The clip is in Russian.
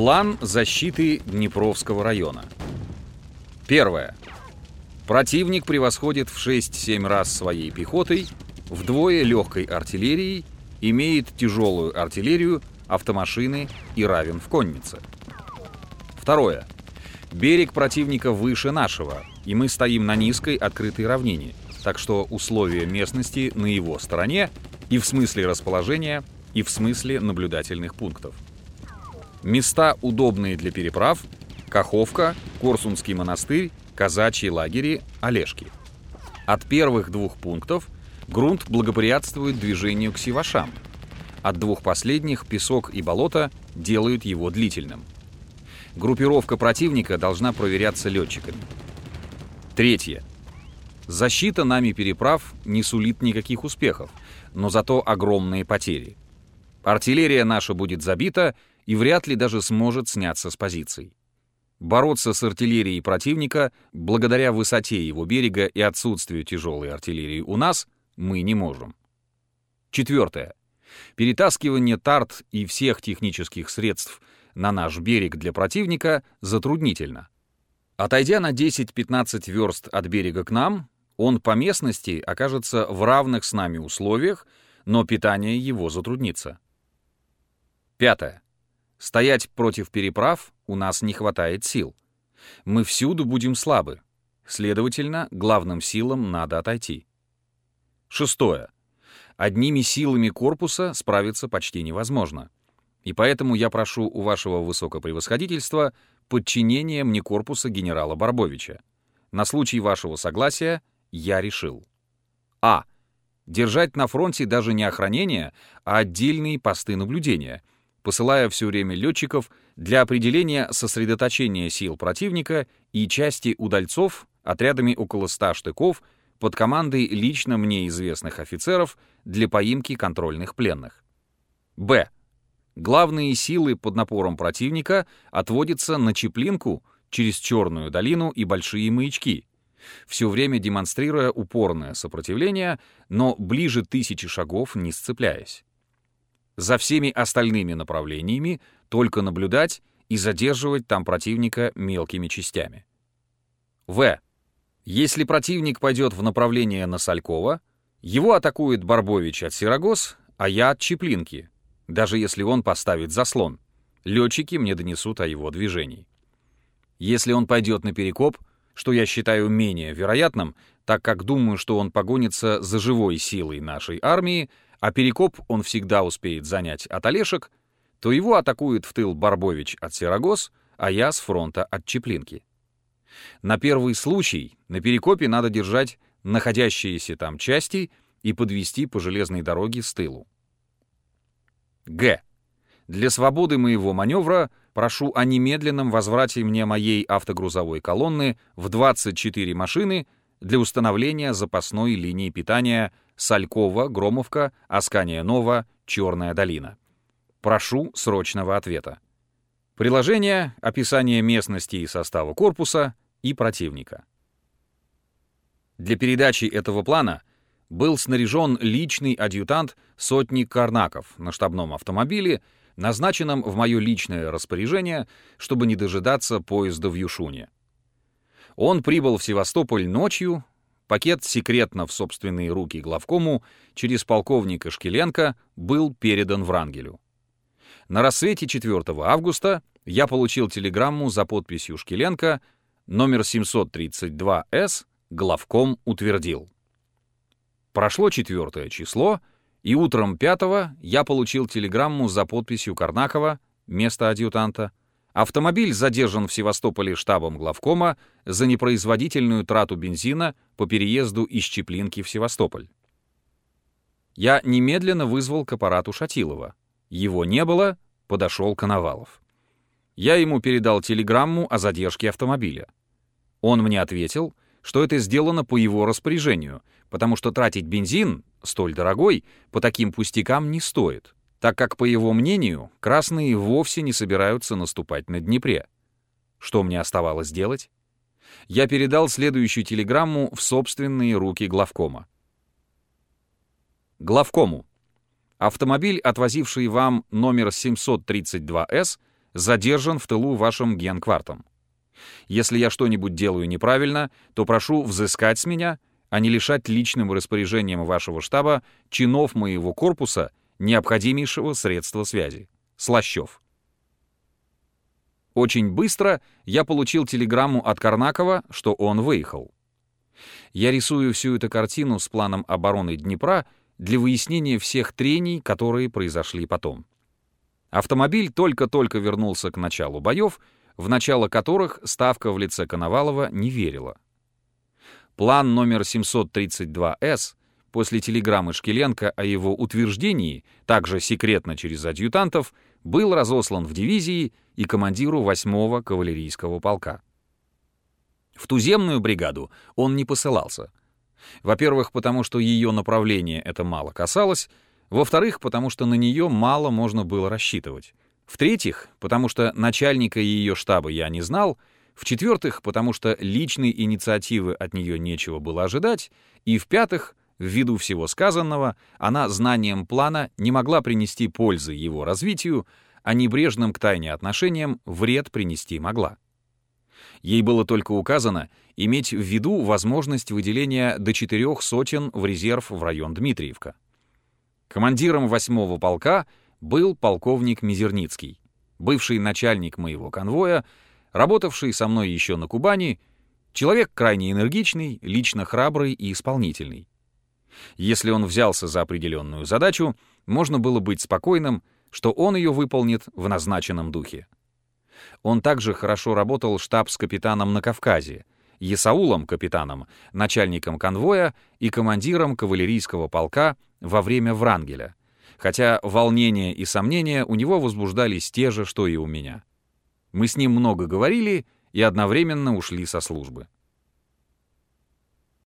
План защиты Днепровского района. Первое. Противник превосходит в 6-7 раз своей пехотой, вдвое легкой артиллерией, имеет тяжелую артиллерию, автомашины и равен в коннице. Второе. Берег противника выше нашего, и мы стоим на низкой открытой равнине, так что условия местности на его стороне и в смысле расположения, и в смысле наблюдательных пунктов. Места, удобные для переправ – Каховка, Корсунский монастырь, Казачьи лагери, Олежки. От первых двух пунктов грунт благоприятствует движению к Сивашам. От двух последних песок и болото делают его длительным. Группировка противника должна проверяться летчиками. Третье. Защита нами переправ не сулит никаких успехов, но зато огромные потери. Артиллерия наша будет забита и вряд ли даже сможет сняться с позиций. Бороться с артиллерией противника, благодаря высоте его берега и отсутствию тяжелой артиллерии у нас, мы не можем. Четвертое. Перетаскивание тарт и всех технических средств на наш берег для противника затруднительно. Отойдя на 10-15 верст от берега к нам, он по местности окажется в равных с нами условиях, но питание его затруднится. Пятое. Стоять против переправ у нас не хватает сил. Мы всюду будем слабы. Следовательно, главным силам надо отойти. Шестое. Одними силами корпуса справиться почти невозможно. И поэтому я прошу у вашего высокопревосходительства подчинения мне корпуса генерала Барбовича. На случай вашего согласия я решил. А. Держать на фронте даже не охранение, а отдельные посты наблюдения — посылая все время летчиков для определения сосредоточения сил противника и части удальцов отрядами около 100 штыков под командой лично мне известных офицеров для поимки контрольных пленных. Б. Главные силы под напором противника отводятся на Чеплинку через Черную долину и Большие маячки, все время демонстрируя упорное сопротивление, но ближе тысячи шагов не сцепляясь. За всеми остальными направлениями только наблюдать и задерживать там противника мелкими частями. В. Если противник пойдет в направление на Салькова, его атакует Барбович от Сирогоз, а я от Чеплинки, даже если он поставит заслон. Летчики мне донесут о его движении. Если он пойдет на перекоп, что я считаю менее вероятным, так как думаю, что он погонится за живой силой нашей армии, а Перекоп он всегда успеет занять от Олешек, то его атакует в тыл Барбович от Сирогоз, а я с фронта от Чеплинки. На первый случай на Перекопе надо держать находящиеся там части и подвести по железной дороге с тылу. Г. Для свободы моего маневра прошу о немедленном возврате мне моей автогрузовой колонны в 24 машины для установления запасной линии питания Салькова, Громовка, Аскания Нова, Черная долина. Прошу срочного ответа. Приложение, описание местности и состава корпуса и противника. Для передачи этого плана был снаряжен личный адъютант сотник Карнаков на штабном автомобиле, назначенном в мое личное распоряжение, чтобы не дожидаться поезда в Юшуне. Он прибыл в Севастополь ночью, Пакет секретно в собственные руки главкому через полковника Шкеленко был передан Врангелю. На рассвете 4 августа я получил телеграмму за подписью Шкеленко номер 732С главком утвердил. Прошло четвертое число, и утром 5 я получил телеграмму за подписью Карнакова, место адъютанта, Автомобиль задержан в Севастополе штабом главкома за непроизводительную трату бензина по переезду из Чеплинки в Севастополь. Я немедленно вызвал к аппарату Шатилова. Его не было, подошел Коновалов. Я ему передал телеграмму о задержке автомобиля. Он мне ответил, что это сделано по его распоряжению, потому что тратить бензин, столь дорогой, по таким пустякам не стоит так как, по его мнению, красные вовсе не собираются наступать на Днепре. Что мне оставалось делать? Я передал следующую телеграмму в собственные руки главкома. Главкому. Автомобиль, отвозивший вам номер 732С, задержан в тылу вашим генквартом. Если я что-нибудь делаю неправильно, то прошу взыскать с меня, а не лишать личным распоряжением вашего штаба чинов моего корпуса необходимейшего средства связи. Слащев. Очень быстро я получил телеграмму от Карнакова, что он выехал. Я рисую всю эту картину с планом обороны Днепра для выяснения всех трений, которые произошли потом. Автомобиль только-только вернулся к началу боев, в начало которых Ставка в лице Коновалова не верила. План номер 732С после телеграммы Шкеленко о его утверждении, также секретно через адъютантов, был разослан в дивизии и командиру 8-го кавалерийского полка. В туземную бригаду он не посылался. Во-первых, потому что ее направление это мало касалось, во-вторых, потому что на нее мало можно было рассчитывать. В-третьих, потому что начальника ее штаба я не знал, в-четвертых, потому что личной инициативы от нее нечего было ожидать, и в-пятых, ввиду всего сказанного, она знанием плана не могла принести пользы его развитию, а небрежным к тайне отношениям вред принести могла. Ей было только указано иметь в виду возможность выделения до четырех сотен в резерв в район Дмитриевка. Командиром восьмого полка был полковник Мизерницкий, бывший начальник моего конвоя, работавший со мной еще на Кубани, человек крайне энергичный, лично храбрый и исполнительный. Если он взялся за определенную задачу, можно было быть спокойным, что он ее выполнит в назначенном духе. Он также хорошо работал штабс-капитаном на Кавказе, Есаулом капитаном, начальником конвоя и командиром кавалерийского полка во время Врангеля, хотя волнения и сомнения у него возбуждались те же, что и у меня. Мы с ним много говорили и одновременно ушли со службы.